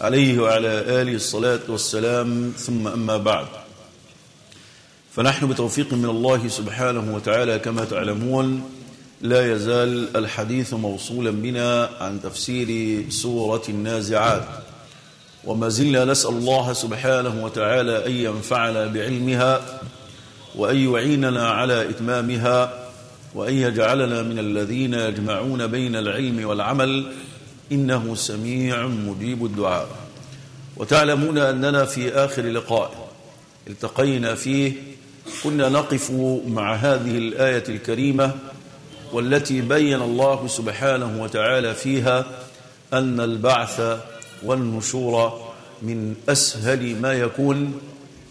عليه وعلى آله الصلاة والسلام ثم أما بعد. فنحن بتوفيق من الله سبحانه وتعالى كما تعلمون لا يزال الحديث موصولا بنا عن تفسير سورة النازعات. وما زلنا نسأل الله سبحانه وتعالى أن ينفعنا بعلمها وأن يعيننا على إتمامها وأن يجعلنا من الذين يجمعون بين العلم والعمل إنه سميع مجيب الدعاء. وتعلمون أننا في آخر لقاء. التقينا فيه. كنا نقف مع هذه الآية الكريمة والتي بين الله سبحانه وتعالى فيها أن البعث والنشور من أسهل ما يكون.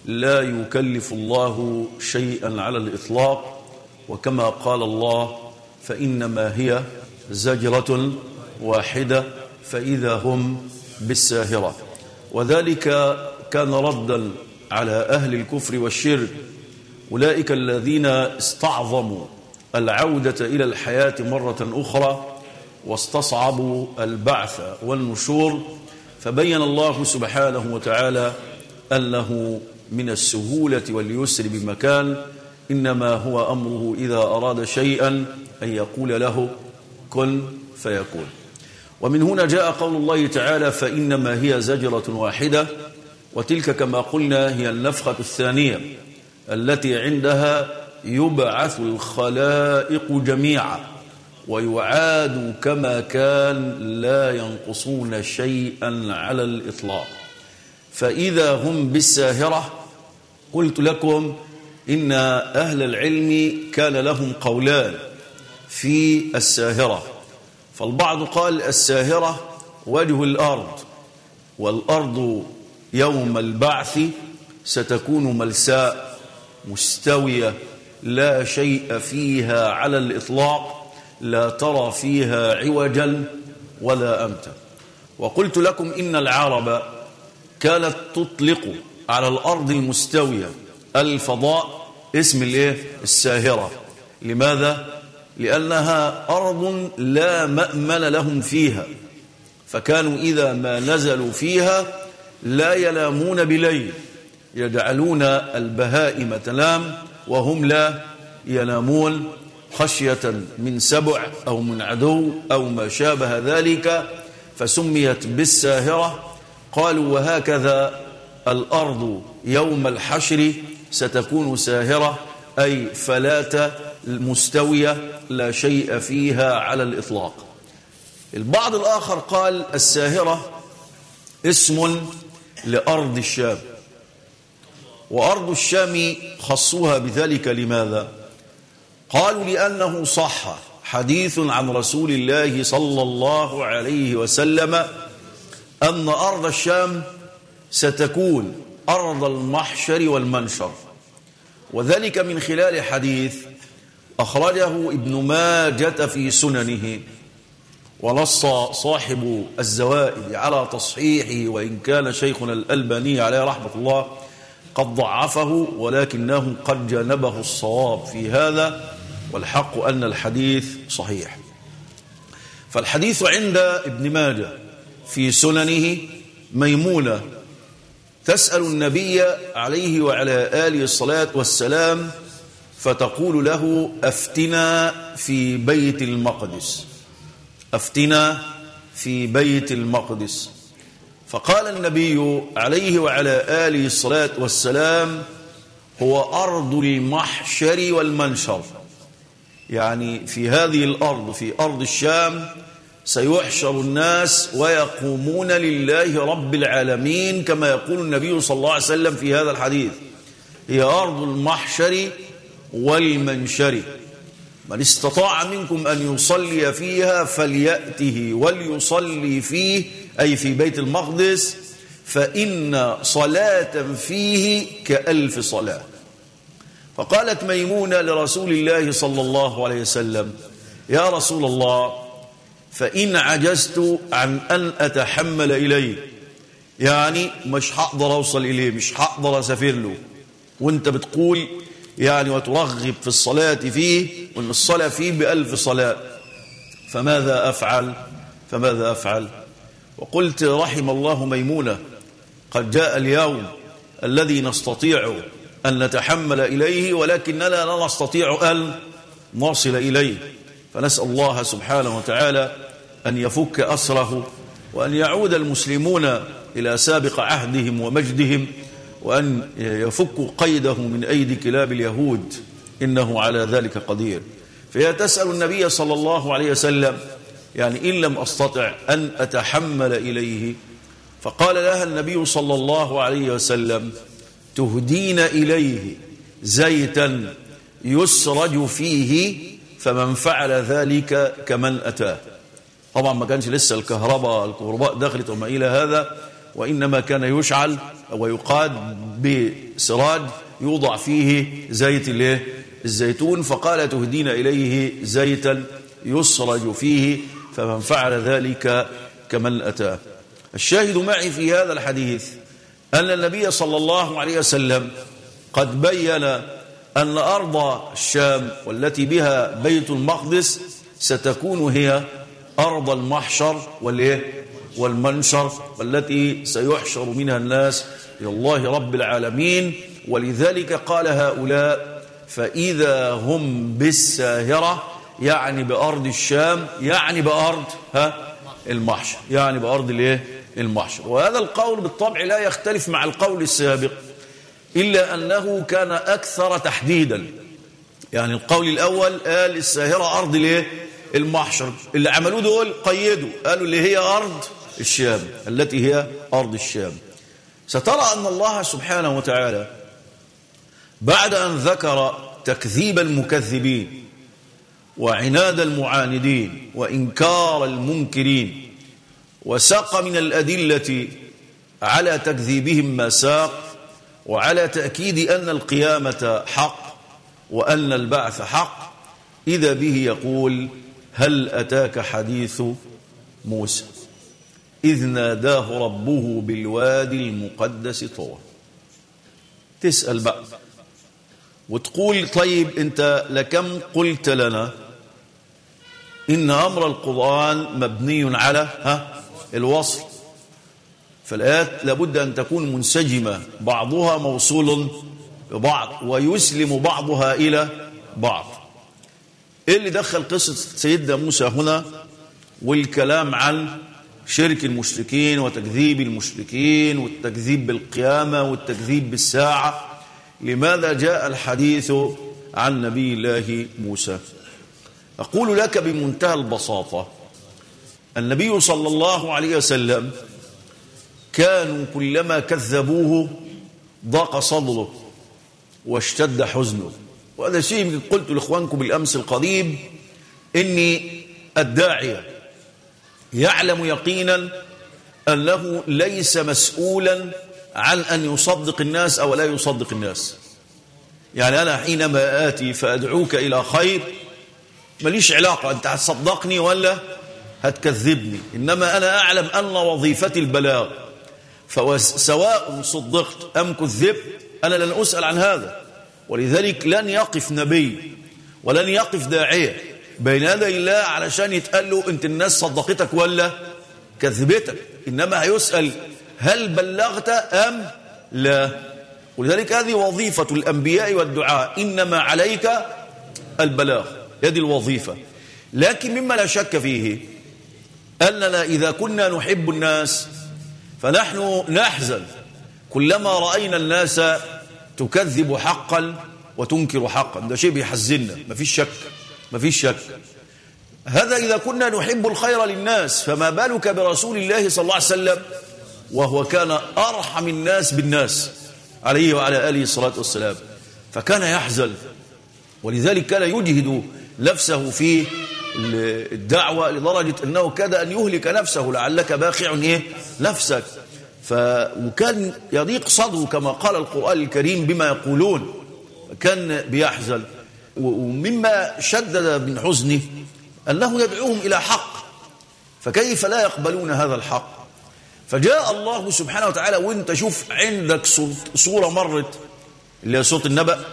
لا يكلف الله شيئا على الإطلاق. وكما قال الله فإنما هي زجرة واحدة فإذا هم بالساهرة. وذلك كان ردا على أهل الكفر والشرك. أولئك الذين استعظموا العودة إلى الحياة مرة أخرى واستصعبوا البعث والنشور. فبين الله سبحانه وتعالى أنه من السهولة واليسر بمكان. إنما هو أمره إذا أراد شيئا أن يقول له كن فيكون. ومن هنا جاء قول الله تعالى فإنما هي زجرة واحدة وتلك كما قلنا هي النفخة الثانية التي عندها يبعث الخلائق جميعا ويعاد كما كان لا ينقصون شيئا على الإطلاق. فإذا هم بالساهرة قلت لكم إن أهل العلم كان لهم قولان في الساهرة. فالبعض قال الساهرة وجه الأرض والأرض يوم البعث ستكون ملساء مستوية لا شيء فيها على الإطلاق لا ترى فيها عوجا ولا أمتا. وقلت لكم إن العرب كانت تطلق على الأرض المستوية الفضاء اسم الإيه؟ الساهرة. لماذا؟ لأنها أرض لا مأمن لهم فيها. فكانوا إذا ما نزلوا فيها لا ينامون بليل يجعلون البهائم تنام وهم لا ينامون. خشية من سبع أو من عدو أو ما شابه ذلك فسميت بالساهرة. قالوا وهكذا الأرض يوم الحشر ستكون ساهرة أي فلات المستوية لا شيء فيها على الإطلاق. البعض الآخر قال الساهرة اسم لأرض الشام. وأرض الشام خصوها بذلك لماذا؟ قالوا لأنه صح. حديث عن رسول الله صلى الله عليه وسلم أن أرض الشام ستكون أرض المحشر والمنشر. وذلك من خلال حديث أخرجه ابن ماجة في سننه ونص صاحب الزوائد على تصحيحه وإن كان شيخنا الألباني عليه رحمة الله قد ضعفه ولكنه قد جانبه الصواب في هذا والحق أن الحديث صحيح. فالحديث عند ابن ماجة في سننه ميمونة تسأل النبي عليه وعلى آله الصلاة والسلام فتقول له أفتنا في بيت المقدس. أفتنا في بيت المقدس. فقال النبي عليه وعلى آله الصلاة والسلام هو أرض المحشر والمنشر. يعني في هذه الأرض في أرض الشام سيحشر الناس ويقومون لله رب العالمين كما يقول النبي صلى الله عليه وسلم في هذا الحديث. هي أرض المحشر والمنشر من استطاع منكم أن يصلي فيها فليأته وليصلي فيه أي في بيت المقدس فإن صلاة فيه كألف صلاة. فقالت ميمونة لرسول الله صلى الله عليه وسلم يا رسول الله فإن عجزت عن أن أتحمل إليه يعني مش هقدر أوصل إليه مش هقدر أسافر له. وأنت بتقول يعني وترغب في الصلاة فيه وإن الصلاة فيه بألف صلاة. فماذا أفعل؟ فماذا أفعل؟ وقلت رحم الله ميمونة قد جاء اليوم الذي نستطيع أن نتحمل إليه ولكننا لا نستطيع أن نصل إليه. فنسأل الله سبحانه وتعالى أن يفك أسره وأن يعود المسلمون إلى سابق عهدهم ومجدهم وأن يفكوا قيده من أيدي كلاب اليهود إنه على ذلك قدير. فهي تسأل النبي صلى الله عليه وسلم يعني إن لم أستطع أن أتحمل إليه. فقال لها النبي صلى الله عليه وسلم تهدين إليه زيتا يسرج فيه فمن فعل ذلك كمن أتاه. طبعا ما كانش لسه الكهرباء الكهرباء دخلت وما إلى هذا وإنما كان يشعل ويقاد بسراج يوضع فيه زيت الايه الزيتون فقال تهدين إليه زيتا يسرج فيه فمن فعل ذلك كمن أتاه الشاهد معي في هذا الحديث أن النبي صلى الله عليه وسلم قد بين أن أرض الشام والتي بها بيت المقدس ستكون هي أرض المحشر والإيه؟ والمنشر والتي سيحشر منها الناس إلى الله رب العالمين. ولذلك قال هؤلاء فإذا هم بالساهرة يعني بأرض الشام يعني بأرض ها المحشر يعني بأرض الإيه؟ المحشر. وهذا القول بالطبع لا يختلف مع القول السابق إلا أنه كان أكثر تحديدا. يعني القول الأول قال الساهرة أرض الإيه؟ المحشر. اللي عملوه دول قيدوا قالوا اللي هي أرض الشام التي هي أرض الشام. سترى أن الله سبحانه وتعالى بعد أن ذكر تكذيب المكذبين وعناد المعاندين وإنكار المنكرين وساق من الأدلة على تكذيبهم ما ساق وعلى تأكيد أن القيامة حق وأن البعث حق إذا به يقول هل أتاك حديث موسى؟ إذ ناداه ربه بالوادي المقدس طوى. تسأل بقى وتقول طيب أنت لكم قلت لنا إن أمر القرآن مبني على ها الوصل فالآيات لابد أن تكون منسجمة. بعضها موصول ببعض ويسلم بعضها إلى بعض. إيه اللي دخل قصة سيدنا موسى هنا؟ والكلام عن شرك المشركين وتكذيب المشركين والتكذيب بالقيامة والتكذيب بالساعة. لماذا جاء الحديث عن نبي الله موسى؟ أقول لك بمنتهى البساطة. النبي صلى الله عليه وسلم كانوا كلما كذبوه ضاق صدره واشتد حزنه. وهذا شيء قلت لإخوانكم بالأمس القريب. إني الداعية. يعلم يقينا أنه ليس مسؤولا عن أن يصدق الناس أو لا يصدق الناس. يعني أنا حينما آتي فأدعوك إلى خير ماليش علاقة أنت هتصدقني ولا هتكذبني. إنما أنا أعلم أن وظيفتي البلاغ. فسواء صدقت أم كذبت أنا لن أسأل عن هذا. ولذلك لن يقف نبي ولن يقف داعية. بين يدي الله علشان يتقال له أنت الناس صدقتك ولا كذبتك. إنما هيسأل هل بلغت أم لا؟ ولذلك هذه وظيفة الأنبياء والدعاء. إنما عليك البلاغ. هذه الوظيفة. لكن مما لا شك فيه أننا إذا كنا نحب الناس فنحن نحزن. كلما رأينا الناس تكذب حقا وتنكر حقا. ده شيء بيحزننا ما فيش شك. ما فيش شك. هذا إذا كنا نحب الخير للناس فما بالك برسول الله صلى الله عليه وسلم؟ وهو كان أرحم الناس بالناس عليه وعلى آله الصلاة والسلام. فكان يحزن ولذلك كان يجهد نفسه في الدعوة لدرجة أنه كاد أن يهلك نفسه لعلك باخع إيه؟ نفسك. ف... وكان يضيق صدره كما قال القرآن الكريم بما يقولون. كان بيحزن. ومما شدد من حزنه أنه يدعوهم إلى حق. فكيف لا يقبلون هذا الحق؟ فجاء الله سبحانه وتعالى وانت شوف عندك صورة مرت اللي هي صورة النبأ.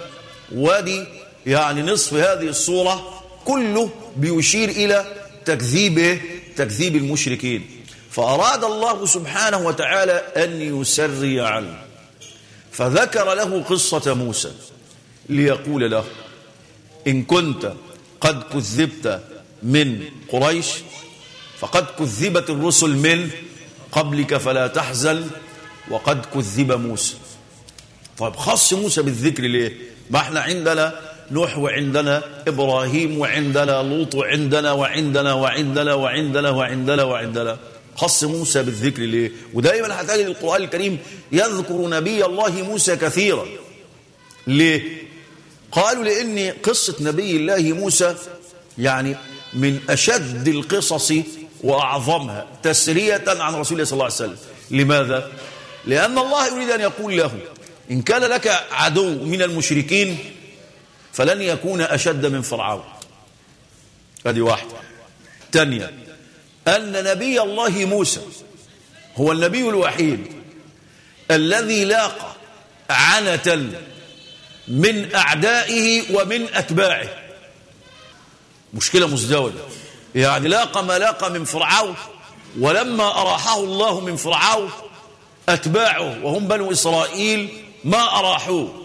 وادي يعني نصف هذه الصورة كله بيشير إلى تكذيب تكذيب المشركين. فأراد الله سبحانه وتعالى أن يسري عنه. فذكر له قصة موسى ليقول له إن كنت قد كذبت من قريش فقد كذبت الرسل من قبلك فلا تحزن وقد كذب موسى. طيب خص موسى بالذكر ليه؟ ما إحنا عندنا نوح وعندنا إبراهيم وعندنا لوط وعندنا وعندنا وعندنا وعندنا وعندنا وعندنا. خص موسى بالذكر ليه؟ ودائما هتجد القرآن الكريم يذكر نبي الله موسى كثيرا. ليه؟ قالوا لأن قصة نبي الله موسى يعني من أشد القصص وأعظمها تسرية عن رسول الله صلى الله عليه وسلم. لماذا؟ لأن الله يريد أن يقول له إن كان لك عدو من المشركين فلن يكون أشد من فرعون. هذه واحدة. ثانية أن نبي الله موسى هو النبي الوحيد الذي لاقى عنة من أعدائه ومن أتباعه. مشكلة مزدوجة. يعني لاقى ما لاقى من فرعون ولما أراحه الله من فرعون أتباعه وهم بنو إسرائيل ما أراحوه.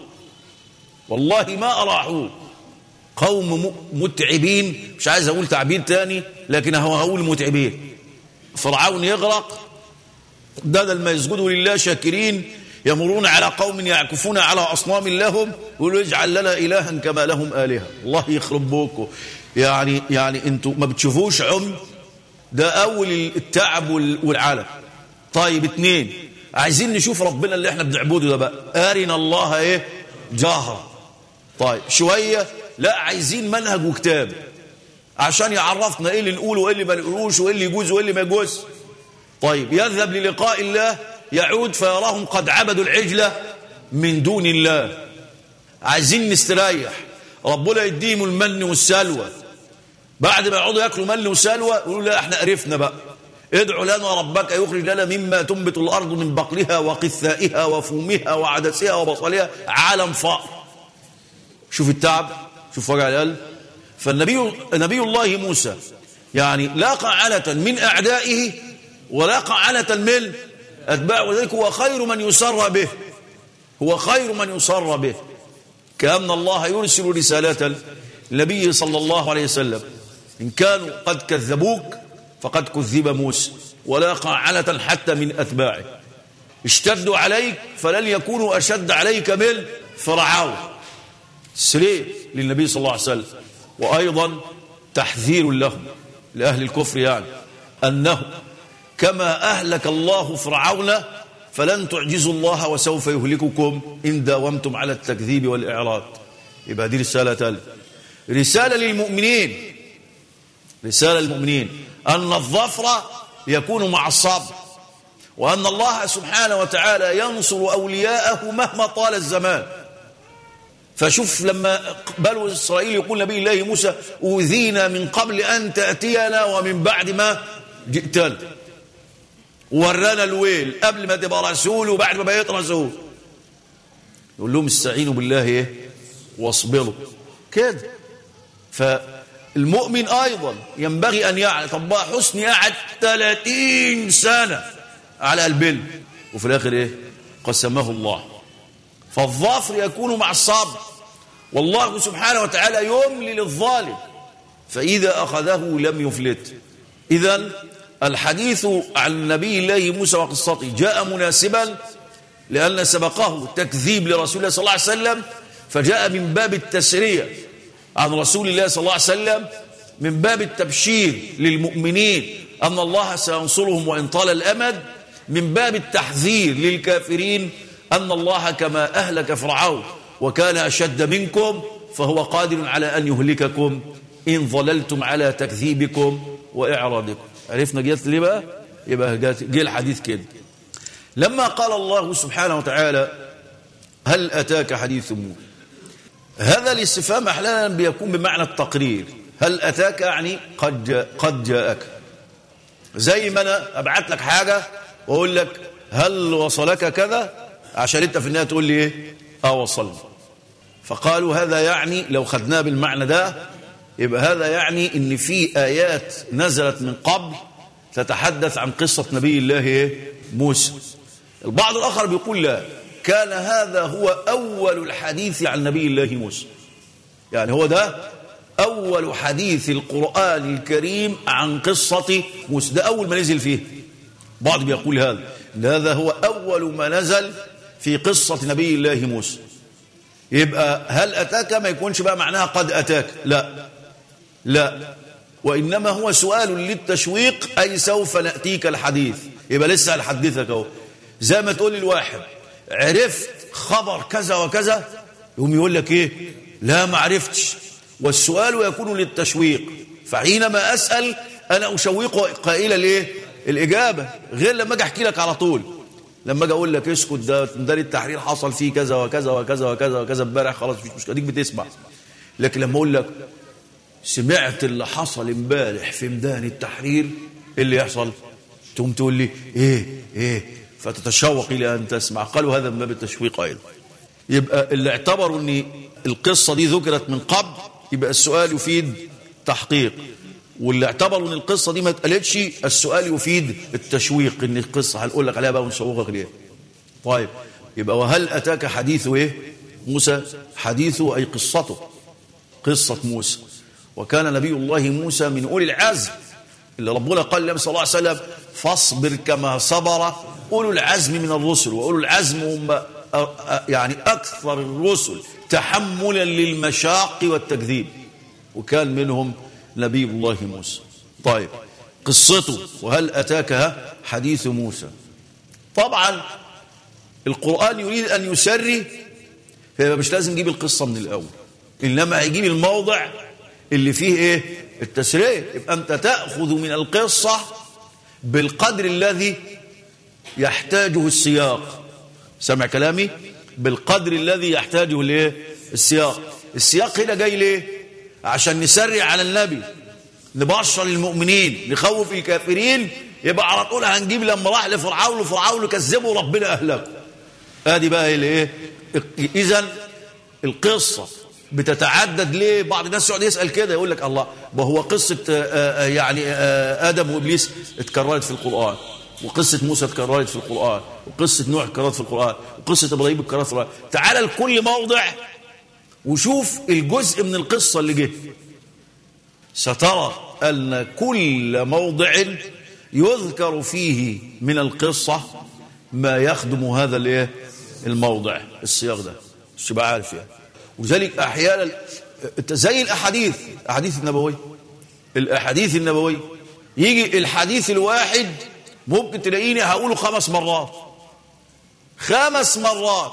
والله ما أراحوه. قوم متعبين. مش عايز أقول تعبير تاني لكن هو هقول متعبين. فرعون يغرق بدل ما يسجدوا لله شاكرين يمرون على قوم يعكفون على أصنام لهم يقولوا اجعل لنا إلها كما لهم آلهة. الله يخرب بوكم يعني يعني أنتوا ما بتشوفوش عم ده أول التعب والعالم. طيب اتنين عايزين نشوف ربنا اللي إحنا بنعبده ده بقى. أرنا الله إيه؟ جهرا طيب شوية. لا عايزين منهج وكتاب. عشان يعرفنا إيه اللي نقوله وإيه اللي ما نقولوش وإيه اللي يجوز وإيه اللي ما يجوز. طيب يذهب للقاء الله. يعود فيراهم قد عبدوا العجلة من دون الله. عايزين نستريح. ربنا يديهم المن والسلوى. بعد ما يقعدوا ياكلوا من وسلوى يقولوا لا إحنا قرفنا بقى. ادعوا لنا ربك يخرج لنا مما تنبت الأرض من بقلها وقثائها وفومها وعدسها وبصلها عالم فقر. شوف التعب شوف وجع القلب. فالنبي نبي الله موسى يعني لاقى علة من أعدائه ولاقى علة من أتباعه وذلك هو خير من يسر به. هو خير من يسر به. كأن الله يرسل رسالة النبي صلى الله عليه وسلم. إن كانوا قد كذبوك فقد كذب موسى. ولاقى علة حتى من أتباعه. اشتدوا عليك فلن يكونوا أشد عليك من فرعون. سريع للنبي صلى الله عليه وسلم. وأيضا تحذير لهم لأهل الكفر يعني. أنه كما أهلك الله فرعون فلن تعجزوا الله وسوف يهلككم إن داومتم على التكذيب والإعراض. يبقى دي رسالة تالت رسالة للمؤمنين. رسالة للمؤمنين. أن الظفر يكون مع الصبر وأن الله سبحانه وتعالى ينصر أولياءه مهما طال الزمان. فشوف لما بنو إسرائيل يقول نبي الله موسى أوذينا من قبل أن تأتينا ومن بعد ما جئتنا. ورانا الويل قبل ما تبقى رسول وبعد ما بقيت رسول. يقول لهم استعينوا بالله إيه؟ واصبروا. كده. فالمؤمن أيضا ينبغي أن يعلم طب حسني قعد 30 سنة على البل. وفي الآخر إيه؟ قسمه الله. فالظافر يكون مع الصبر والله سبحانه وتعالى يملي للظالم. فإذا أخذه لم يفلت. إذا الحديث عن نبي الله موسى وقصته جاء مناسبا لأن سبقه تكذيب لرسول الله صلى الله عليه وسلم فجاء من باب التسرية عن رسول الله صلى الله عليه وسلم من باب التبشير للمؤمنين أن الله سينصرهم وإن طال الأمد من باب التحذير للكافرين أن الله كما أهلك فرعون وكان أشد منكم فهو قادر على أن يهلككم إن ظللتم على تكذيبكم وإعراضكم. عرفنا جيت ليه بقى؟ يبقى جه الحديث كده. لما قال الله سبحانه وتعالى هل أتاك حديث موسى؟ هذا الاستفهام أحيانا بيكون بمعنى التقرير. هل أتاك يعني قد جاء قد جاءك. زي ما أنا أبعت لك حاجة وأقول لك هل وصلك كذا؟ عشان أنت في النهاية تقول لي إيه؟ آه وصلنا. فقالوا هذا يعني لو خدناه بالمعنى ده يبقى هذا يعني إن في آيات نزلت من قبل تتحدث عن قصة نبي الله موسى. البعض الآخر بيقول لا كان هذا هو أول الحديث عن نبي الله موسى. يعني هو ده أول حديث القرآن الكريم عن قصة موسى. ده أول ما نزل فيه. بعض بيقول هذا هذا هو أول ما نزل في قصة نبي الله موسى. يبقى هل أتاك؟ ما يكونش بقى معناها قد أتاك. لا. لا. وإنما هو سؤال للتشويق أي سوف نأتيك الحديث. يبقى لسه هنحدثك أهو. زي ما تقول الواحد عرفت خبر كذا وكذا يقوم يقول لك إيه؟ لا ما عرفتش. والسؤال يكون للتشويق. فحينما أسأل أنا أشوق قائلا ليه الإجابة. غير لما أجي أحكي لك على طول. لما أجي أقول لك اسكت ده ميدان التحرير حصل فيه كذا وكذا وكذا وكذا وكذا امبارح خلاص مش مشكلة. ديك بتسمع. لكن لما أقول لك سمعت اللي حصل امبارح في ميدان التحرير إيه اللي يحصل؟ تقوم تقول لي إيه إيه فتتشوق إلى أن تسمع. قالوا هذا من باب التشويق أيضا. يبقى اللي اعتبروا ان القصة دي ذكرت من قبل يبقى السؤال يفيد تحقيق. واللي اعتبروا إن القصة دي ما اتقالتش السؤال يفيد التشويق إن القصة هنقول لك عليها بقى ونشوقك ليه طيب يبقى وهل أتاك حديث إيه؟ موسى حديثه أي قصته؟ قصة موسى. وكان نبي الله موسى من أولي العزم. اللي ربنا قال لهم صلى الله عليه وسلم فاصبر كما صبر أولو العزم من الرسل. وأولو العزم هم يعني أكثر الرسل تحملا للمشاق والتكذيب. وكان منهم نبي الله موسى. طيب قصته وهل أتاك حديث موسى؟ طبعا القرآن يريد أن يسري فيبقى مش لازم يجيب القصة من الأول. إنما هيجيب الموضع اللي فيه إيه؟ التسرية يبقى أنت تأخذ من القصة بالقدر الذي يحتاجه السياق. سمع كلامي؟ بالقدر الذي يحتاجه الايه السياق. السياق هنا جاي ليه؟ عشان نسرع على النبي. نبشر المؤمنين. نخوف الكافرين. يبقى على طول هنجيب لما راح لفرعون وفرعون كذبه ربنا اهلكه آدي بقى الايه اذا القصة بتتعدد ليه بعض الناس يقعد يسأل كده يقول لك الله ما هو قصة آآ آآ يعني آآ آدم وإبليس اتكررت في القرآن وقصة موسى اتكررت في القرآن وقصة نوح اتكررت في القرآن وقصة إبراهيم اتكررت في القرآن. تعال لكل موضع وشوف الجزء من القصة اللي جه. سترى أن كل موضع يذكر فيه من القصة ما يخدم هذا الموضع السياق ده. مش عارف يعني. ولذلك أحيانا زي الأحاديث الأحاديث النبوية. الأحاديث النبوية. يجي الحديث الواحد ممكن تلاقيني هقوله خمس مرات. خمس مرات.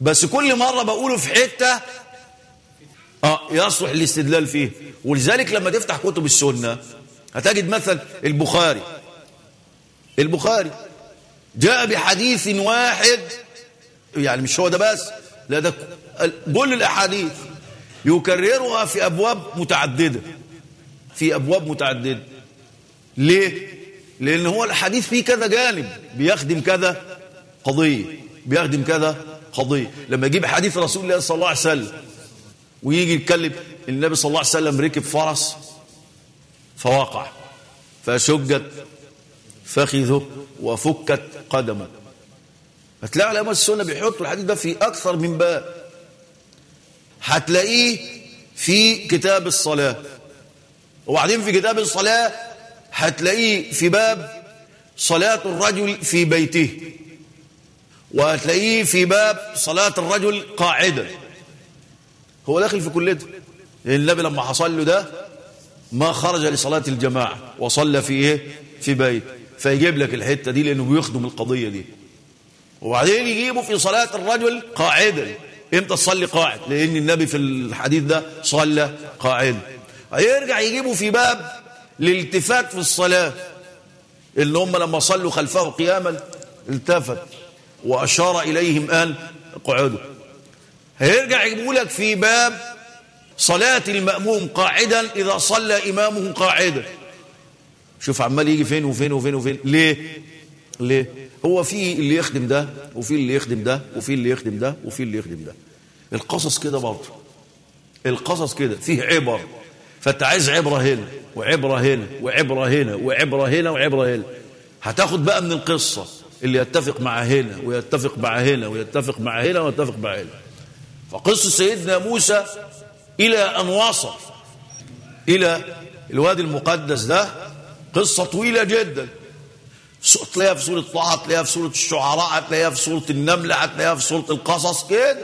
بس كل مرة بقوله في حتة آه يصلح الاستدلال فيه. ولذلك لما تفتح كتب السنة هتجد مثلا البخاري. البخاري جاء بحديث واحد يعني مش هو ده بس لا ده كل الأحاديث يكررها في أبواب متعددة في أبواب متعددة. ليه؟ لأن هو الحديث فيه كذا جانب بيخدم كذا قضية بيخدم كذا قضية. لما يجيب حديث رسول الله صلى الله عليه وسلم ويجي يتكلم النبي صلى الله عليه وسلم ركب فرس فوقع فشجت فخذه وفكت قدمه. هتلاقي علماء السنة بيحطوا الحديث ده في أكثر من باب. هتلاقيه في كتاب الصلاة. وبعدين في كتاب الصلاة هتلاقيه في باب صلاة الرجل في بيته. وهتلاقيه في باب صلاة الرجل قاعدة. هو داخل في كل ده النبي لما حصل له ده ما خرج لصلاة الجماعة. وصلى في إيه؟ في بيت. فيجيب لك الحتة دي لأنه بيخدم القضية دي. وبعدين يجيبه في صلاة الرجل قاعدا. إمتى تصلي قاعد؟ لأن النبي في الحديث ده صلى قاعدا. هيرجع يجيبه في باب الالتفات في الصلاة. اللي هم لما صلوا خلفه قياما التفت وأشار إليهم قال اقعدوا. هيرجع يجيبه لك في باب صلاة المأموم قاعدا إذا صلى إمامه قاعدا. شوف عمال يجي فين وفين وفين وفين. ليه؟ ليه؟ هو في اللي يخدم ده وفي اللي يخدم ده وفي اللي يخدم ده وفي اللي يخدم ده. القصص كده برضه. القصص كده فيه عبر. فأنت عايز عبرة هنا وعبرة هنا وعبرة هنا وعبرة هنا وعبرة هنا. هتاخد بقى من القصة اللي يتفق مع هنا ويتفق مع هنا ويتفق مع هنا ويتفق مع هنا. فقصة سيدنا موسى إلى أن وصل إلى الوادي المقدس ده قصة طويلة جدا. تلاقيها في سورة طه هتلاقيها في سورة الشعراء هتلاقيها في سورة النمل هتلاقيها في سورة القصص كده.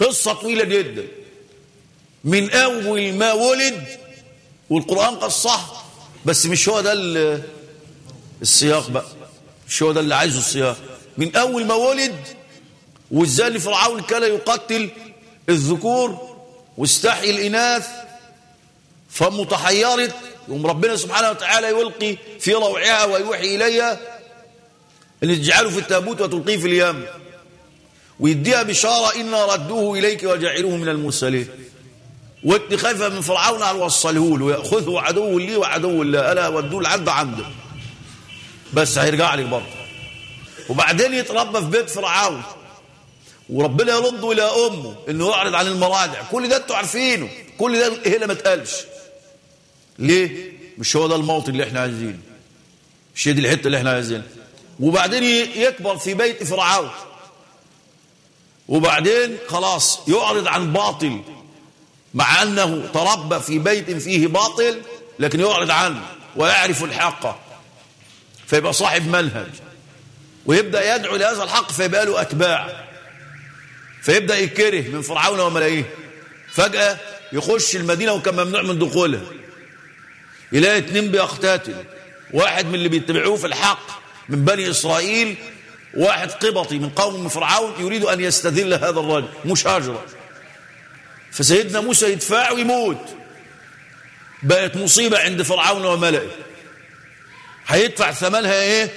قصة طويلة جدا. من أول ما ولد والقرآن قصها بس مش هو ده السياق بقى. مش هو ده اللي عايزه السياق. من أول ما ولد وازاي فرعون كان يقتل الذكور واستحي الإناث فمتحيرت يوم ربنا سبحانه وتعالى يلقي في روعها ويوحي إليها أن تجعله في التابوت وتلقيه في اليم. ويديها بشارة إنا ردوه إليك وجعلوه من المرسلين. وانت خايفة من فرعون أن وصله له ويأخذه عدو لي وعدو الله ألا ودوه العد عنده. بس هيرجع لك برضه. وبعدين يتربى في بيت فرعون. وربنا يرده إلى أمه إنه يعرض عن المراجع. كل ده أنتوا عارفينه. كل ده هنا ما اتقالش ليه؟ مش هو ده الموطن اللي إحنا عايزينه. مش دي الحتة اللي إحنا عايزينها. وبعدين يكبر في بيت فرعون. وبعدين خلاص يعرض عن باطل مع أنه تربى في بيت فيه باطل لكن يعرض عنه ويعرف الحق فيبقى صاحب منهج. ويبدأ يدعو لهذا الحق فيبقى له أتباع. فيبدأ يكره من فرعون وملائيه فجأة يخش المدينة وكان ممنوع من دخولها يلاقي اتنين بيقتتل واحد من اللي بيتبعوه في الحق من بني إسرائيل واحد قبطي من قوم فرعون يريد أن يستذل هذا الرجل مشاجرة فسيدنا موسى يدفع ويموت. بقت مصيبة عند فرعون وملئه. هيدفع ثمنها إيه؟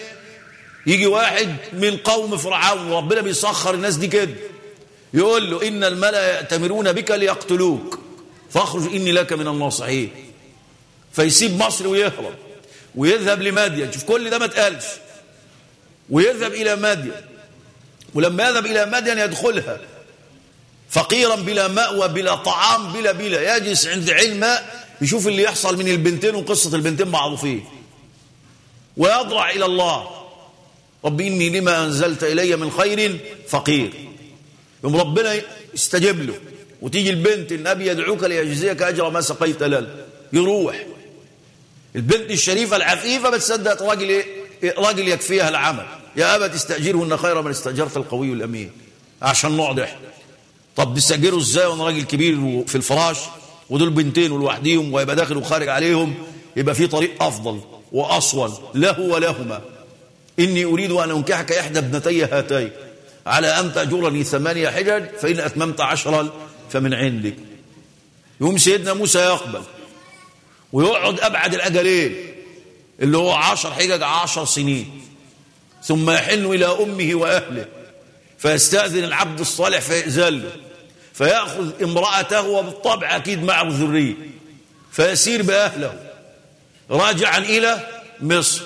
يجي واحد من قوم فرعون وربنا بيسخر الناس دي كده. يقول له إن الملأ يأتمرون بك ليقتلوك. فاخرج إني لك من الناصحين. فيسيب مصر ويهرب ويذهب لماديا. شوف كل ده ما اتقالش ويذهب إلى ماديا. ولما يذهب إلى ماديا يدخلها فقيرا بلا مأوى بلا طعام بلا بلا. يجلس عند عين ماء يشوف اللي يحصل من البنتين وقصة البنتين معروفين. ويضرع إلى الله. رب إني لما أنزلت إلي من خير فقير. يوم ربنا يستجيب له. وتيجي البنت النبي يدعوك ليجزيك أجر ما سقيت لنا يروح. البنت الشريفة العفيفة بتصدق راجل؟ راجل يكفيها العمل. يا أبا تستأجرهن خير من استأجرت القوي الأمين. عشان نوضح. طب تستأجره إزاي وأنا راجل كبير في الفراش؟ ودول بنتين ولوحديهم ويبقى داخل وخارج عليهم. يبقى في طريق أفضل وأصول له ولهما. إني أريد أن أنكحك إحدى ابنتي هاتين. على أن تأجرني ثمانية حجج فإن أتممت عشرا فمن عندك. يوم سيدنا موسى يقبل. ويقعد أبعد الأجلين اللي هو عشر حجج عشر سنين ثم يحن إلى أمه وأهله فيستأذن العبد الصالح فيأذن له فيأخذ امرأته وبالطبع أكيد معه ذرية فيسير بأهله. راجعا إلى مصر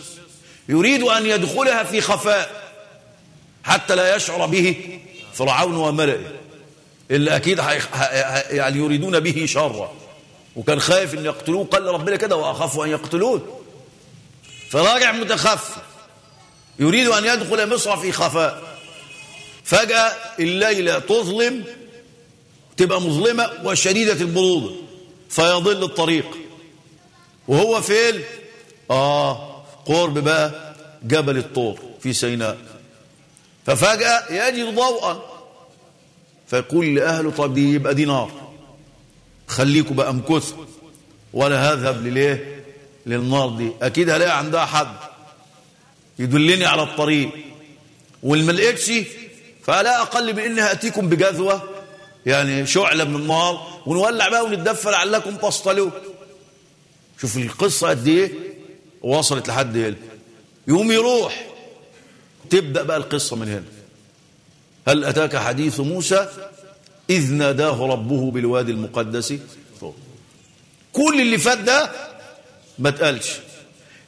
يريد أن يدخلها في خفاء حتى لا يشعر به فرعون وملئه اللي أكيد يعني يريدون به شرا. وكان خايف أن يقتلوه قال ربنا كده وأخاف أن يقتلون فراجع متخفي يريد أن يدخل مصر في خفاء. فجأة الليلة تظلم تبقى مظلمة وشديدة البرودة فيضل الطريق. وهو فين؟ آه قرب بقى جبل الطور في سيناء. ففجأة يجد ضوءا فيقول لأهله طب دي يبقى دي نار خليكم بقى امكثوا ولا هذهب لليه للنار دي. أكيد هلاقي عندها حد يدلني على الطريق. والما لقيتش فلا أقل من إني هأتيكم بجذوة يعني شعلة من النار ونولع بقى ونتدفى لعلكم تصطلوا شوف القصة قد إيه؟ وصلت لحد هنا. يوم يروح تبدأ بقى القصة من هنا. هل أتاك حديث موسى؟ إذ ناداه ربه بالوادي المقدس. كل اللي فات ده ما اتقالش.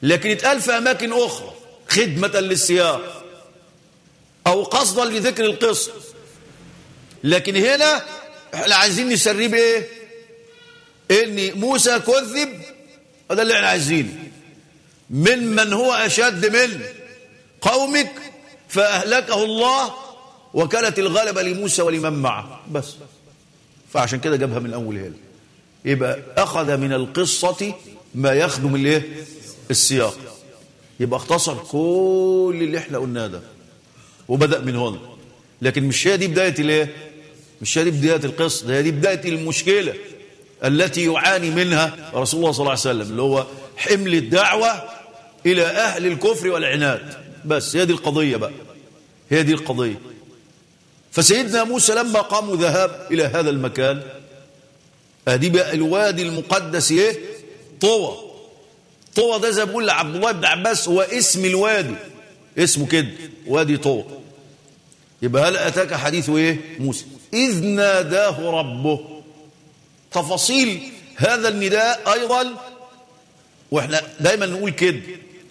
لكن اتقال في أماكن أخرى. خدمة للسياق. أو قصدا لذكر القصة لكن هنا إحنا عايزين نسريه بإيه؟ إن موسى كذب. هذا اللي إحنا عايزينه من من هو أشد من قومك فأهلكه الله وكانت الغلبة لموسى ولمن معه. بس. فعشان كده جابها من أول هنا يبقى أخذ من القصة ما يخدم الإيه؟ السياق. يبقى اختصر كل اللي إحنا قلناه ده. وبدأ من هنا لكن مش هي دي بداية الإيه؟ مش هي دي بداية القصة. ده هي دي بداية المشكلة التي يعاني منها رسول الله صلى الله عليه وسلم اللي هو حمل الدعوة إلى أهل الكفر والعناد. بس. هي دي القضية بقى. هي دي القضية. فسيدنا موسى لما قاموا ذهاب إلى هذا المكان ادي بقى الوادي المقدس إيه؟ طوى. طوى ده زي بقول لعبد الله بن عباس هو اسم الوادي. اسمه كده وادي طوى. يبقى هل أتاك حديث إيه؟ موسى. إذ ناداه ربه. تفاصيل هذا النداء أيضا وإحنا دايما نقول كده.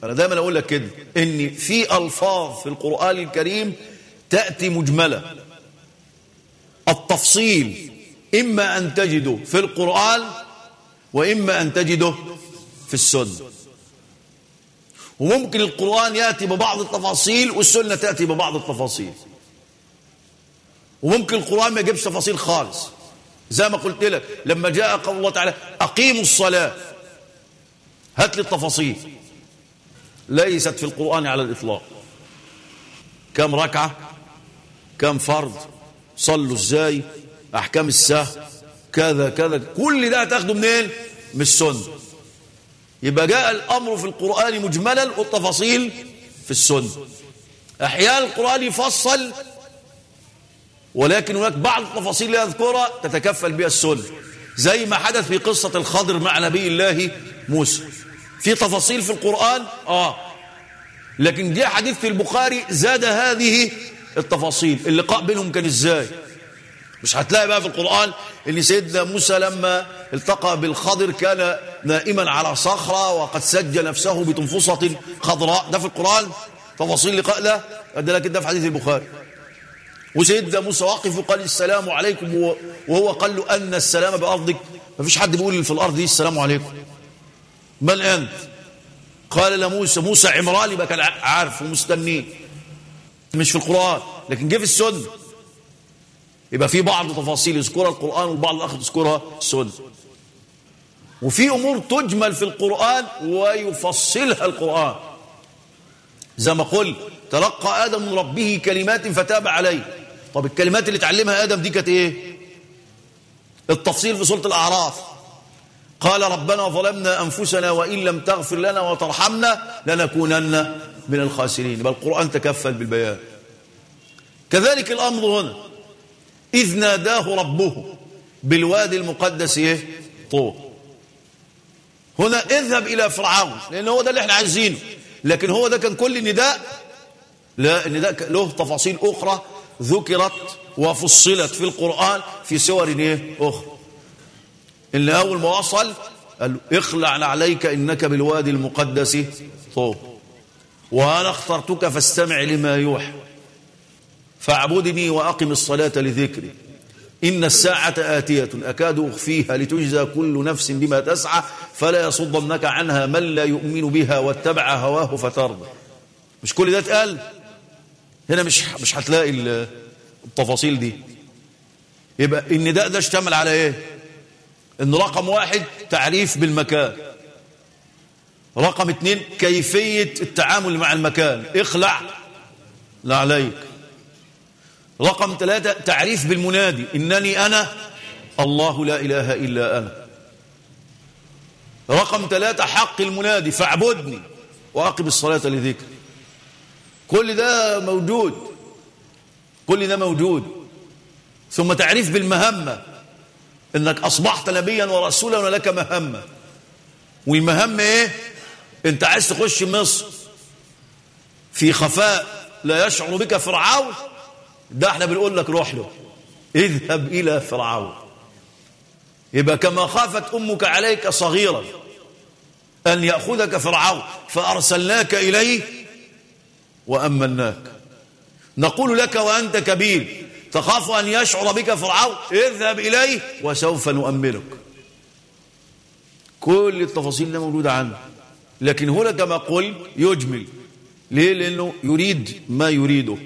أنا دايما أقول لك كده إن في ألفاظ في القرآن الكريم تأتي مجملة. التفصيل. إما أن تجده في القرآن وإما أن تجده في السنة. وممكن القرآن يأتي ببعض التفاصيل والسنة تأتي ببعض التفاصيل. وممكن القرآن ما يجيبش تفاصيل خالص. زي ما قلت لك لما جاء قول الله تعالى أقيموا الصلاة. هات لي التفاصيل. ليست في القرآن على الإطلاق. كم ركعة؟ كم فرض؟ صلوا إزاي؟ أحكام السهو كذا كذا. كل ده هتاخده منين؟ من السنة. يبقى جاء الأمر في القرآن مجملا والتفاصيل في السنة. أحيانا القرآن يفصل ولكن هناك بعض التفاصيل يذكرها تتكفل بها السنة. زي ما حدث في قصة الخضر مع نبي الله موسى. في تفاصيل في القرآن؟ آه. لكن جاء حديث في البخاري زاد هذه التفاصيل اللقاء بينهم كان إزاي؟ مش هتلاقي بقى في القرآن إن سيدنا موسى لما التقى بالخضر كان نائما على صخرة وقد سج نفسه بتنفصة خضراء. ده في القرآن؟ تفاصيل لقاء لا؟ ده لكن ده في حديث البخاري. وسيدنا موسى واقف وقال السلام عليكم وهو قال له أن السلام بأرضك. ما فيش حد بيقول في الأرض دي السلام عليكم. من أنت؟ قال لموسى موسى عمران يبقى كان عارف ومستنيه. مش في القرآن لكن جه في السنة. يبقى في بعض تفاصيل يذكرها القرآن والبعض الآخر يذكرها السنة. وفي أمور تجمل في القرآن ويفصلها القرآن. زي ما قلت تلقى آدم من ربه كلمات فتاب عليه. طب الكلمات اللي تعلمها آدم دي كانت إيه؟ التفصيل في سورة الأعراف. قال ربنا ظلمنا أنفسنا وإن لم تغفر لنا وترحمنا لنكونن من الخاسرين يبقى القرآن تكفل بالبيان. كذلك الأمر هنا. إذ ناداه ربه بالوادي المقدس إيه؟ طور هنا اذهب إلى فرعون لأن هو ده اللي إحنا عايزينه. لكن هو ده كان كل نداء لا النداء له تفاصيل أخرى ذكرت وفصلت في القرآن في سور إيه؟ أخرى. إن أول ما وصل قال اخلع عليك إنك بالوادي المقدس طور وأنا اخترتك فاستمع لما يوحى. فاعبدني وأقم الصلاة لذكري. إن الساعة آتية أكاد أخفيها لتجزى كل نفس بما تسعى فلا يصدنك عنها من لا يؤمن بها واتبع هواه فترضى. مش كل ده اتقال؟ هنا مش مش هتلاقي التفاصيل دي. يبقى النداء ده اشتمل على إيه؟ إن رقم واحد تعريف بالمكان. رقم اتنين كيفية التعامل مع المكان. اخلع. لا عليك. رقم ثلاثة تعريف بالمنادي. إنني أنا الله لا إله إلا أنا. رقم ثلاثة حق المنادي. فاعبدني وأقم الصلاة لذكري. كل ده موجود. كل ده موجود. ثم تعريف بالمهمة. إنك أصبحت نبيا ورسولا ولك مهمة. والمهمة إيه؟ انت عايز تخش مصر في خفاء لا يشعر بك فرعون؟ ده إحنا بنقول لك روح له. اذهب إلى فرعون. يبقى كما خافت أمك عليك صغيرا أن يأخذك فرعون فأرسلناك إليه وأمناك. نقول لك وأنت كبير تخاف أن يشعر بك فرعون؟ اذهب إليه وسوف نؤمنك. كل التفاصيل دي موجودة عنه لكن هنا كما قل يجمل. ليه؟ لأنه يريد ما يريده.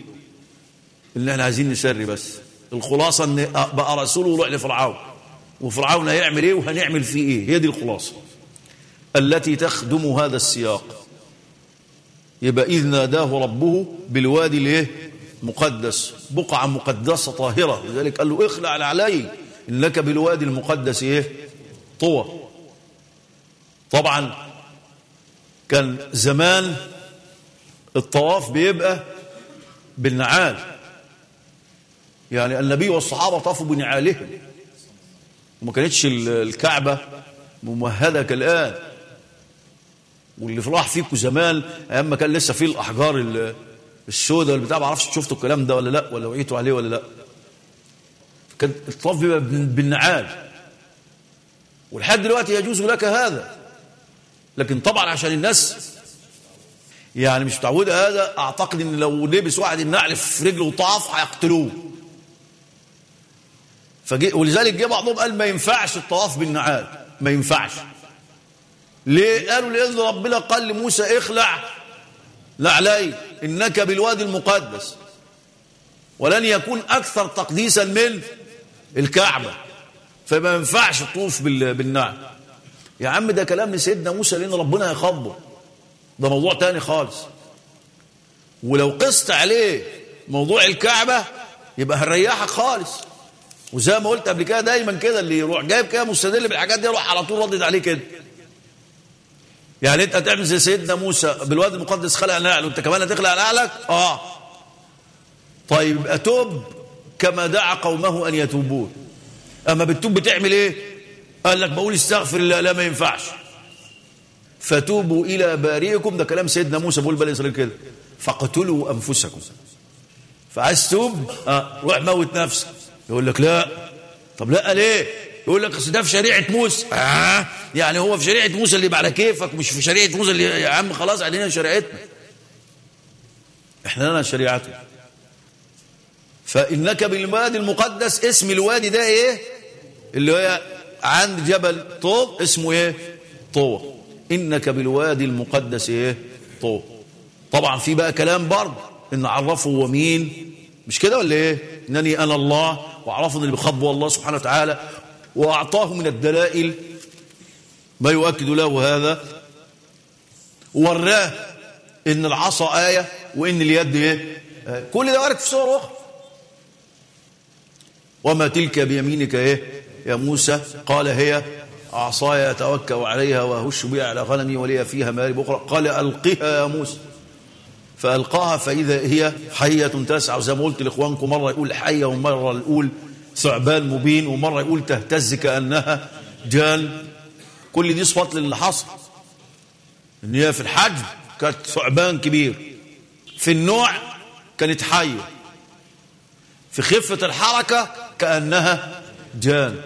اللي إحنا عايزين نسري بس. الخلاصة إن بقى رسوله وروح لفرعون. وفرعون هيعمل إيه وهنعمل فيه إيه؟ هي دي الخلاصة. التي تخدم هذا السياق. يبقى إذ ناداه ربه بالوادي الايه مقدس. بقعة مقدسة طاهرة. لذلك قال له اخلع علي إنك بالوادي المقدس إيه؟ طوى. طبعا كان زمان الطواف بيبقى بالنعال. يعني النبي والصحابة طافوا بنعالهم. وما كانتش الكعبة ممهدة كالآن. واللي راح فيكم زمان أيام ما كان لسه فيه الأحجار السوداء والبتاع ما أعرفش شفتوا الكلام ده ولا لأ ولا وعيتوا عليه ولا لأ. كان الطواف بيبقى بالنعال. ولحد دلوقتي يجوز لك هذا. لكن طبعا عشان الناس. يعني مش متعوده هذا. أعتقد إن لو لبس واحد النعل في رجله وطاف هيقتلوه. ولذلك جه بعضهم قال ما ينفعش الطواف بالنعال. ما ينفعش. ليه؟ قالوا لأن ربنا قال لموسى اخلع نعلي إنك بالوادي المقدس. ولن يكون أكثر تقديسا من الكعبة. فما ينفعش تطوف بالنعل. يا عم ده كلام لسيدنا موسى لأن ربنا يخضه ده موضوع تاني خالص. ولو قست عليه موضوع الكعبة يبقى هنريحك خالص. وزي ما قلت قبل كده دايما كده اللي يروح جايب كده مستدل بالحاجات دي يروح على طول ردد عليه كده. يعني أنت هتعمل زي سيدنا موسى بالوادي المقدس خلق نعل وانت كمان هتخلق نعلك آه. طيب أتوب كما دعا قومه أن يتوبون. أما بتتوب بتعمل إيه؟ قال لك بقول استغفر الله لا ما ينفعش. فتوبوا إلى بارئكم. ده كلام سيدنا موسى بيقول بني اسرائيل كده. فاقتلوا أنفسكم. فعايز تتوب آه روح موت نفسك. يقول لك لا. طب لا ليه؟ يقول لك ده في شريعة موسى. آه يعني هو في شريعة موسى اللي على كيفك مش في شريعة موسى اللي يا عم خلاص علينا شريعتنا. إحنا لنا شريعتنا فإنك بالوادي المقدس اسم الوادي ده إيه؟ اللي هي عند جبل طوب اسمه إيه؟ طوى إنك بالوادي المقدس إيه؟ طوى طبعا في بقى كلام برضه. إن عرفه هو مين مش كده ولا إيه؟ إنني أنا الله. اللي بيخاطبه الله سبحانه وتعالى. وأعطاه من الدلائل ما يؤكد له هذا. وراه إن العصا آية وإن اليد إيه؟ آه. كل ده وارد في سور أخرى. وما تلك بيمينك إيه؟ يا موسى؟ قال هي عصاي أتوكأ عليها وأهش بها على غنمي ولي فيها مارب أخرى. قال ألقها يا موسى. فألقاها فإذا هي حية تسعى وزي ما قلت لإخوانكم مرة يقول حية ومرة يقول ثعبان مبين ومرة يقول تهتز كأنها جان. كل دي صفات للي حصل. إن هي في الحجم كانت ثعبان كبير. في النوع كانت حية. في خفة الحركة كأنها جان.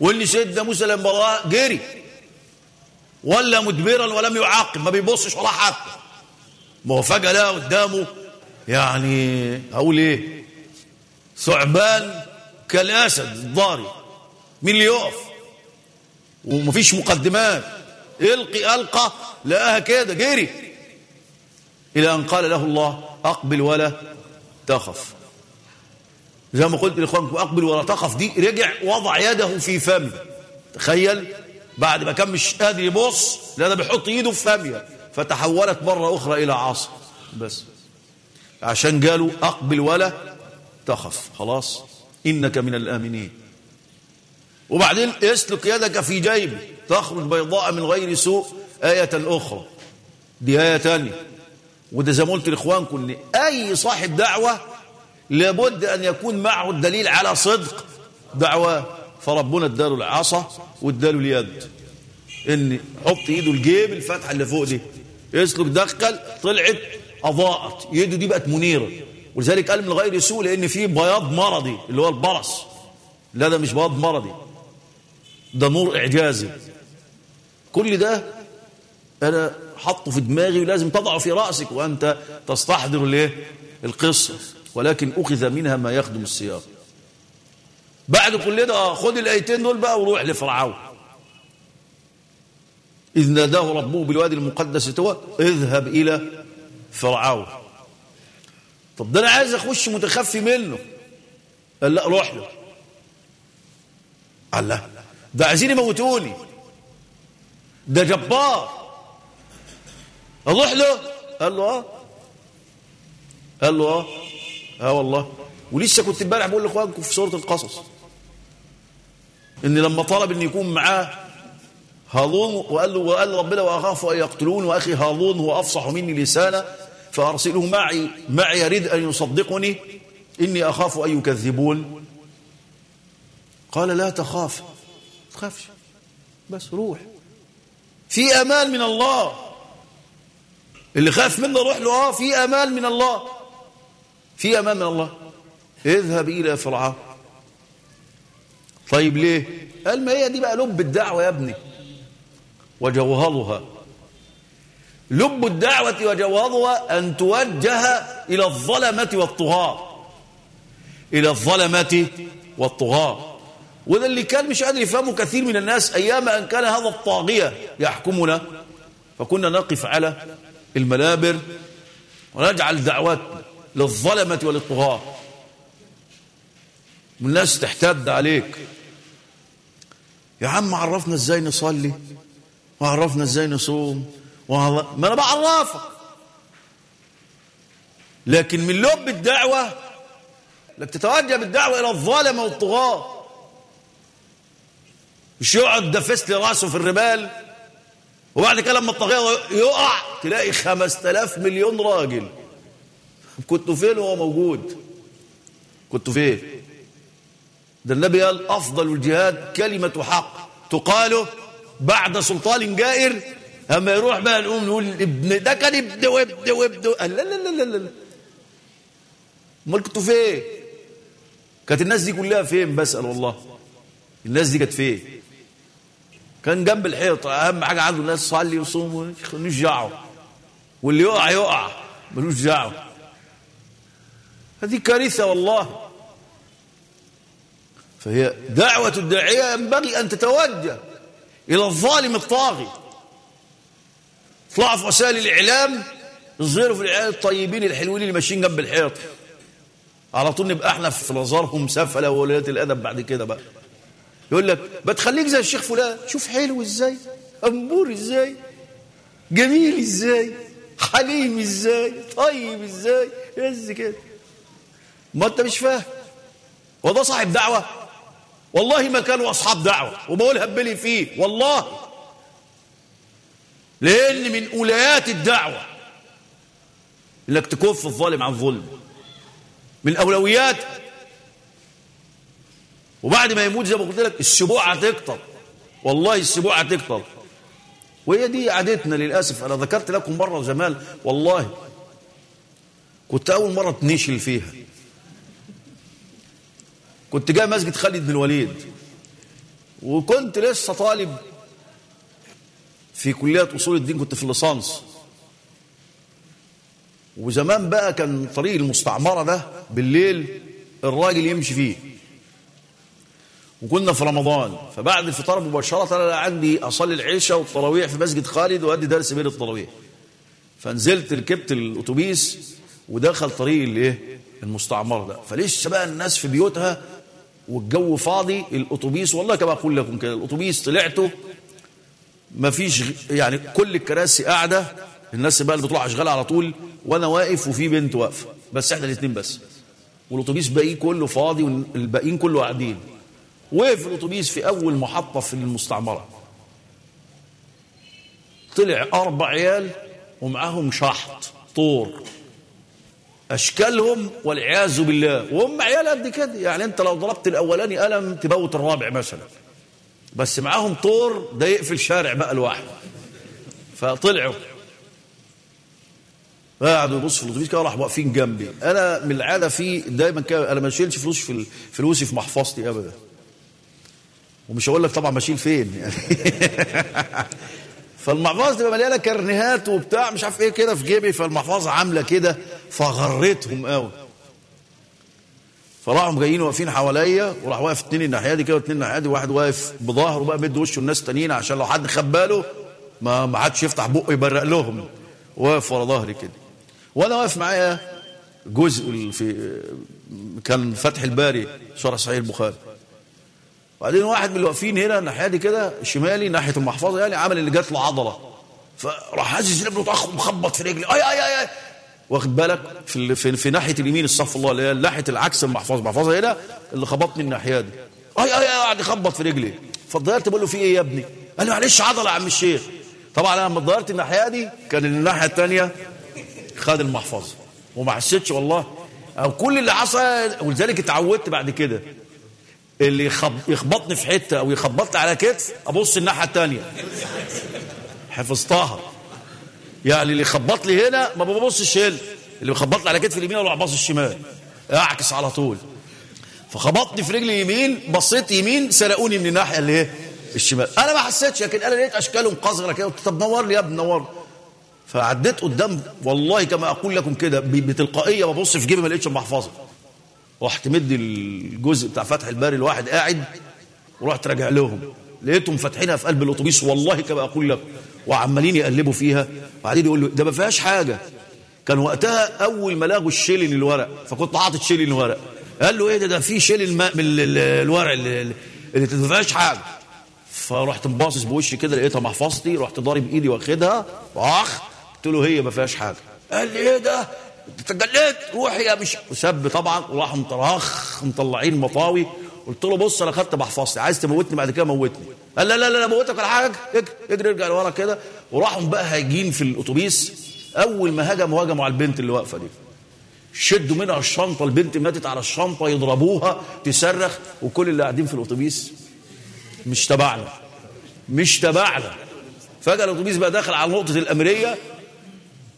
واللي سيدنا موسى لما جري. ولا مدبرا ولم يعاقب ما بيبصش ولا حتى ما هو فجأة لقى قدامه يعني أقول إيه؟ ثعبان كالأسد الضاري مين اللي يقف؟ ومفيش مقدمات. القي ألقى لقاها كده جري. إلى أن قال له الله أقبل ولا تخف. زي ما قلت لاخوانكم أقبل ولا تخف دي رجع وضع يده في فمه تخيل بعد ما كان مش قادر يبص لا ده بيحط إيده في فمه فتحولت مرة أخرى إلى عصا. بس. عشان قالوا أقبل ولا تخف. خلاص. إنك من الآمنين. وبعدين اسلك يدك في جيبه تخرج بيضاء من غير سوء. آية أخرى. دي آية تانية. وده زي ما قلت لإخوانكم إن أي صاحب دعوة لابد أن يكون معه الدليل على صدق. دعوة فربنا اداله العصا واداله اليد. إن حط إيده الجيب الفتحة اللي فوق دي. يسلك دخل طلعت أضاءت. يده دي بقت منيرة. ولذلك قال من غير سوء لأن فيه بياض مرضي اللي هو البرص. لا ده مش بياض مرضي. ده نور إعجازي. كل ده أنا حطه في دماغي ولازم تضعه في رأسك وأنت تستحضر الإيه؟ القصة. ولكن أخذ منها ما يخدم السياق. بعد كل ده خد الآيتين دول بقى وروح لفرعون. إذ ناداه ربه بالوادي المقدس توى اذهب إلى فرعون. طب ده أنا عايز أخش متخفي منه. قال لا روح له. قال لا ده عايزين يموتوني. ده جبار. أروح له. قال له آه. قال له آه. آه والله. ولسه كنت امبارح بقول لاخوانكم في سورة القصص إن لما طلب إن يكون معاه هارون وقال له وقال ربنا واخاف أن يقتلون وأخي هارون هو أفصح مني لسانا فأرسله معي معي يريد أن يصدقني إني أخاف أن يكذبون. قال لا تخاف. تخافش. بس روح. في أمان من الله. اللي خاف منه روح له. آه في أمان من الله. في أمان من الله. اذهب إلى فرعون. طيب ليه؟ قال ما هي دي بقى لب الدعوة يا ابني؟ وجوهرها. لب الدعوة وجوهرها أن توجه إلى الظلمة والطغاة. إلى الظلمة والطغاة. وده اللي كان مش قادر يفهمه كثير من الناس أيام أن كان هذا الطاغية يحكمنا فكنا نقف على الملابر ونجعل دعواتنا. للظلمة وللطغاة. والناس تحتد عليك. يا عم عرفنا إزاي نصلي؟ وعرفنا إزاي نصوم. ما أنا بعرفك. لكن من لب الدعوة لك تتوجه بالدعوة إلى الظالم والطغاة. مش يقعد دفس لي راسه في الرمال. وبعد كده لما الطاغية يقع تلاقي خمس تلاف مليون راجل. كنتوا فين وهو موجود؟ كنتوا فين؟ ده النبي قال أفضل الجهاد كلمة حق. تقال بعد سلطان جائر أما يروح بقى نقوم نقول ابن ده كان ابن وابن وابن لا لا لا لا لا أمال كنتوا فين؟ كانت الناس دي كلها فين؟ بسأل والله. الناس دي كانت فين؟ كان جنب الحيط أهم حاجة عنده الناس صلي وصوم ملوش دعوة. واللي يقع يقع ملوش دعوة. هذه كارثة والله. فهي دعوة الداعية ينبغي أن تتوجه إلى الظالم الطاغي. اطلعوا في وسائل الإعلام يظهروا في الإعلام الطيبين الحلوين اللي ماشيين جنب الحيط. على طول نبقى إحنا في نظرهم سفلة وولاد الأدب بعد كده بقى. يقول لك بتخليك زي الشيخ فلان. شوف حلو إزاي امور إزاي جميل إزاي حليم إزاي طيب إزاي يز كده. ما انت مش فاهم. وده صاحب دعوة. والله ما كانوا أصحاب دعوة. وبقول هبلي فيه. والله. لأن من أوليات الدعوة إنك تكف الظالم عن ظلم من أولويات. وبعد ما يموت زي ما قلت لك السبوع هتكتر والله السبوع هتكتر وهي دي عادتنا للأسف. أنا ذكرت لكم مرة زمان. والله. كنت أول مرة تنشل فيها. كنت جاي مسجد خالد بن الوليد وكنت لسه طالب في كلية أصول الدين كنت في الليسانس. وزمان بقى كان طريق المستعمرة ده بالليل الراجل يمشي فيه. وكنا في رمضان فبعد الفطار مباشرة أنا عندي أصلي العشاء والتراويح في مسجد خالد وأدي درس بين التراويح. فنزلت ركبت الأتوبيس ودخل طريق الإيه؟ المستعمر ده. فلسه بقى الناس في بيوتها والجو فاضي الأتوبيس والله كما أقول لكم كده الأتوبيس طلعته ما فيش يعني كل الكراسي قاعدة الناس بقى اللي بتطلع أشغال على طول وأنا واقف وفي بنت واقفة بس إحنا الاثنين بس. والأتوبيس باقي كله فاضي والباقيين كله قاعدين. وقف الأتوبيس في أول محطة في المستعمرة. طلع أربع عيال ومعاهم شحط طور. أشكالهم والعياذ بالله. وهم عيال قد كده. يعني أنت لو ضربت الأولاني قلم تبوت الرابع مثلا. بس معاهم طور ده يقفل شارع بقى لوحده. فطلعوا. قعدوا يبصوا في الأتوبيس كده راحوا واقفين جنبي. أنا من العادة في دايما كده أنا ما بشيلش فلوس في فلوسي في محفظتي ابدا. ومش هقول لك طبعا بشيل فين يعني. فالمحفظة تبقى مليانة كرنيهات وبتاع مش عارف إيه كده في جيبي. فالمحفظة عاملة كده. فغرتهم قوي. فراحوا جايين واقفين حواليا وراح واقف اتنين الناحية دي كده واتنين الناحية دي واحد واقف بظهره بقى مد وشه الناس تانيين عشان لو حد خد باله ما ما يفتح بقه يبرق لهم. واقف ورا ظهري كده. وأنا واقف معايا جزء في كان فتح الباري شرح صحيح البخاري. وبعدين واحد من اللي واقفين هنا الناحية دي كده شمالي ناحية المحفظة يعني عمل اللي جات له عضلة. فراح هزز رجله طخ مخبط في رجلي. أي أي أي, أي. واخد بالك؟ في, في, في ناحية اليمين الصف الله اللي هي ناحية العكس المحفظه المحفظه هنا اللي خبطني الناحية دي. اي اي قاعد يخبط في رجلي. فاتضايقت بقول له في إيه يا ابني؟ قال لي معلش عضلة يا عم الشيخ. طبعا أنا لما اتضايقت الناحية دي كان الناحية الثانية خد المحفظة. وما حسيتش والله. أو كل اللي حصل ولذلك اتعودت بعد كده. اللي يخبطني في حتة أو يخبطني على كتف أبص الناحية الثانية حفظتها. يعني اللي يخبط لي هنا ما ببصش هنا اللي بيخبط لي على كتف اليمين أروح باصص الشمال. اعكس على طول. فخبطني في رجلي يمين بصيت يمين سرقوني من الناحية اللي إيه الشمال. أنا ما حسيتش لكن أنا لقيت اشكالهم قذره كده. قلت طب نور لي يا ابني نور. فعديت قدام والله كما أقول لكم كده بتلقائية ببص في جيبي ما لقيتش المحفظه رحت مدي الجزء بتاع فتح الباري الواحد قاعد ورحت راجع لهم. لقيتهم فاتحينها في قلب الأتوبيس والله كما أقول لك وعمالين يقلبوا فيها. وبعدين يقول له ده ما فيهاش حاجة. كان وقتها أول ما لغوا الشيلن الورق فكنت حاطط شيلن الورق. قال له إيه ده ده في شيلن من الورق اللي, ما فيهاش حاجة. فرحت مباصص بوشي كده لقيتها محفظتي. رحت ضارب ايدي واخدها واخ قلت له هي ما فيهاش حاجة. قال لي إيه ده أنت اتجليت روح يا مش وسب طبعا وراحوا مطرخ مطلعين مطاوي. قلت له بص أنا خدت محفظتي. عايز تموتني بعد كده موتني. قال لا لا لا موتك ولا حاجة. اجري ارجع لورا كده. وراحوا بقى هاجين في الأتوبيس. أول ما هجموا هجموا على البنت اللي واقفة دي. شدوا منها الشنطة البنت ماتت على الشنطة يضربوها تصرخ وكل اللي قاعدين في الأتوبيس مش تبعنا. مش تبعنا. فجأة الأتوبيس بقى داخل على نقطة الامريه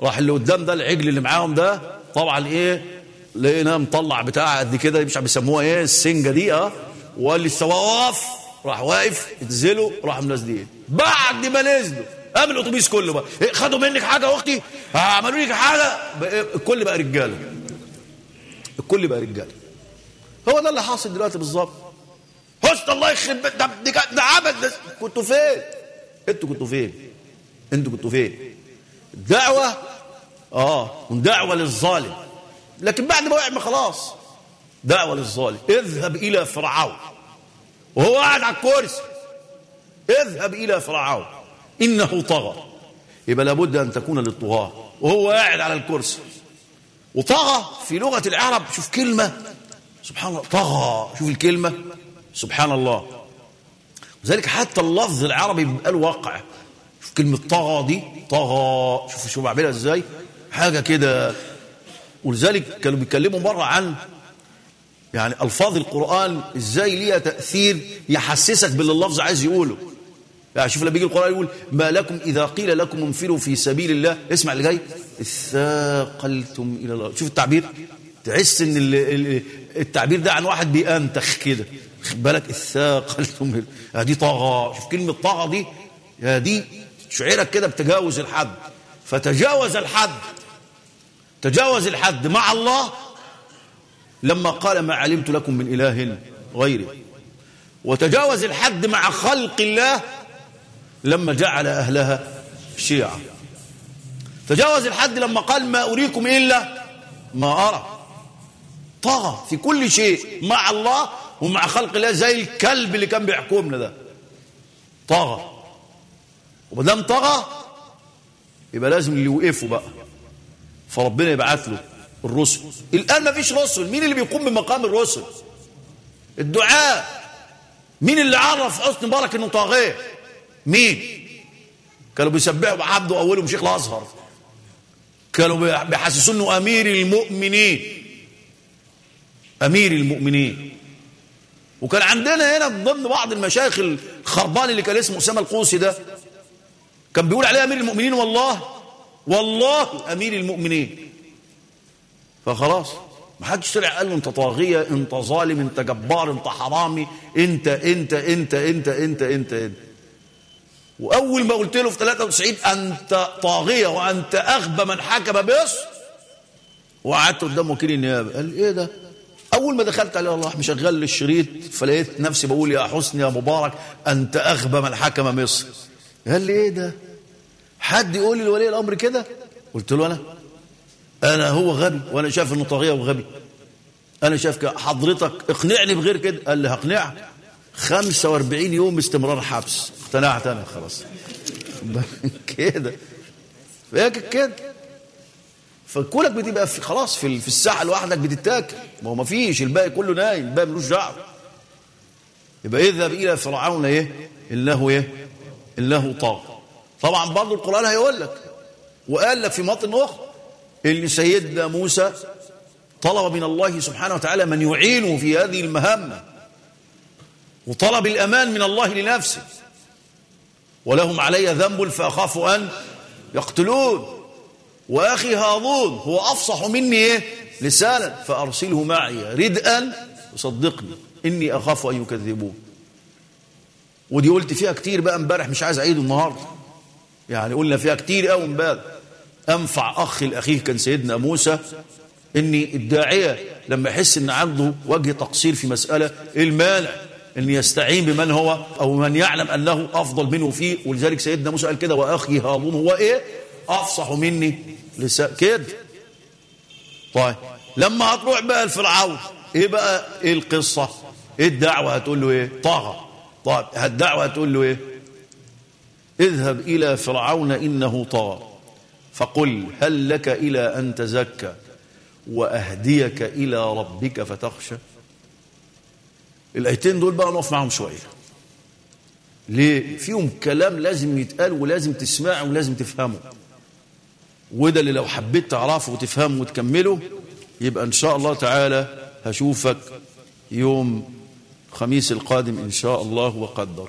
راح اللي قدام ده العجل اللي معاهم ده طبعا إيه؟ لقيناه مطلع بتاع قد كده مش بيسموها إيه السنجة دي آه. وقال لي السواق راح واقف اتزلوا راح منزلين. بعد ما نزلوا قام الأتوبيس كله بقى. إيه خدوا منك حاجة يا أختي؟ عملوا لك حاجة؟ الكل بقى رجاله الكل بقى رجاله هو ده اللي حاصل دلوقتي بالظبط. حسن الله يخرب ده ده, ده. كنتوا فين؟ أنتوا كنتوا فين؟ أنتوا كنتوا فين؟ دعوة آه دعوة للظالم. لكن بعد ما وقع ما خلاص. دعوة للظالم. اذهب إلى فرعون. وهو قاعد على الكرسي. اذهب إلى فرعون. إنه طغى. يبقى لابد أن تكون للطغاة. وهو قاعد على الكرسي. وطغى في لغة العرب. شوف كلمة. سبحان الله. طغى. شوف الكلمة. سبحان الله. وذلك حتى اللفظ العربي بيبقى له واقع شوف كلمة طغى دي. طغى. شوف شوف بعملها إزاي. حاجة كده. ولذلك كانوا بيتكلموا مرة عن يعني ألفاظ القرآن إزاي ليها تأثير يحسسك باللي اللفظ عايز يقوله. يعني شوف لما يجي القرآن يقول ما لكم إذا قيل لكم انفروا في سبيل الله. اسمع اللي جاي. اثاقلتم إلى الله. شوف التعبير. تحس إن التعبير ده عن واحد بينتخ كده. خد بالك؟ اثاقلتم دي طغى شوف كلمة طغى دي دي شعرك كده بتجاوز الحد. فتجاوز الحد. تجاوز الحد مع الله لما قال ما علمت لكم من إله غيري. وتجاوز الحد مع خلق الله لما جعل أهلها شيعا تجاوز الحد لما قال ما أريكم إلا ما أرى. طغى في كل شيء مع الله ومع خلق الله زي الكلب اللي كان بيحكمنا ده. طغى ومدام طغى يبقى لازم اللي يوقفه بقى. فربنا يبعث له الرسل. الآن ما فيش رسل. مين اللي بيقوم بمقام الرسل؟ الدعاء. مين اللي عرف حسن مبارك إنه طاغية؟ مين؟ كانوا بيسبحوا عبده اولهم شيخ الأزهر. كانوا بيحسسوا إنه أمير المؤمنين. أمير المؤمنين. وكان عندنا هنا من ضمن بعض المشايخ الخربان اللي كان اسمه أسامة القوسي ده. كان بيقول عليه أمير المؤمنين والله والله أمير المؤمنين. فخلاص ما حدش طلع قال له أنت طاغية أنت ظالم أنت جبار أنت حرامي أنت أنت أنت أنت أنت أنت, أنت. وأول ما قلت له في 93 أنت طاغية وأنت أغبى من حكم بمصر وقعدت قدام وكيل النيابة. قال إيه ده؟ أول ما دخلت عليه الله مشغل الشريط فلقيت نفسي بقول يا حسني يا مبارك أنت أغبى من حكم مصر قال لي إيه ده؟ حد يقول لي لولي الأمر كده؟ قلت له أنا. أنا هو غبي وأنا شايف إنه طاغيه وغبي. أنا شايف حضرتك اقنعني بغير كده. قال لي هقنعك. 45 يوم استمرار حبس. اقتنعت أنا خلاص. كده. فاكر كده؟ فكونك بتبقى في خلاص في في الساحة لوحدك بتتاكل. ما هو ما فيش الباقي كله نايم الباقي ملوش دعوة. يبقى اذهب إلى فرعون إيه؟ إنه إيه؟ إنه طاغ. طبعا برضه القرآن هيقول لك. وقال لك في مواطن أخرى إن سيدنا موسى طلب من الله سبحانه وتعالى من يعينه في هذه المهمة وطلب الأمان من الله لنفسه. ولهم علي ذنب فأخاف أن يقتلون. وأخي هارون هو أفصح مني إيه؟ لسانا. فأرسله معي ردءا يصدقني. إني أخاف أن يكذبون. ودي قلت فيها كتير بقى امبارح مش عايز اعيده النهارده. يعني قلنا فيها كتير قوي امبارح. انفع اخ الاخيه كان سيدنا موسى ان الداعية لما يحس ان عنده وجه تقصير في مسألة إيه المانع إن يستعين بمن هو أو من يعلم أنه أفضل منه فيه؟ ولذلك سيدنا موسى قال كده وأخي هارون هو إيه؟ أفصح مني لسان كده. طيب لما هتروح بقى الفرعون إيه بقى؟ إيه القصة؟ إيه الدعوة؟ هتقول له إيه؟ طغى طيب الدعوه هتقول له إيه؟ اذهب إلى فرعون إنه طغى فقل هل لك إلى أن تزكى وأهديك إلى ربك فتخشى؟ الآيتين دول بقى نقف معاهم شوية. ليه؟ فيهم كلام لازم يتقال ولازم تسمعه ولازم تفهمه. وده اللي لو حبيت تعرفه وتفهمه وتكمله يبقى إن شاء الله تعالى هشوفك يوم خميس القادم إن شاء الله وقدر.